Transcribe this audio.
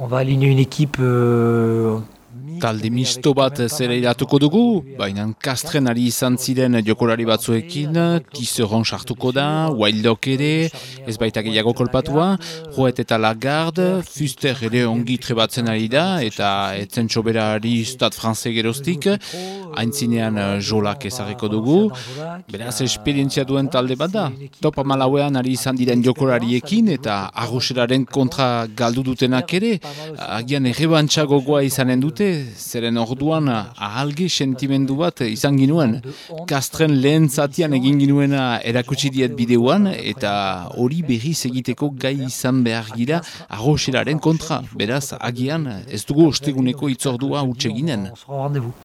On va aligner une équipe euh, Talde misto bat zera iratuko dugu, baina kastren ari izan ziren jokolari batzuekin, tiseron sartuko da, wildok ere, ez baita gehiago kolpatua, joet eta lagard, fuster ere ongi trebatzen ari da, eta etzen txoberari stat franze gerostik, haintzinean jolak ezareko dugu, beraz esperientzia duen talde bat da. Topa malauean ari izan diren jokolariekin, eta arroxeraren kontra galdu dutenak ere, agian errebantxagogoa izanen dute, zeren orduan ahalge sentimendu bat izan ginuen. Kastren lehen zatian egin ginuena erakutsi diet bideoan eta hori berriz egiteko gai izan behar gira arroxeraren kontra. Beraz, agian ez dugu osteguneko itzordua utxe ginen.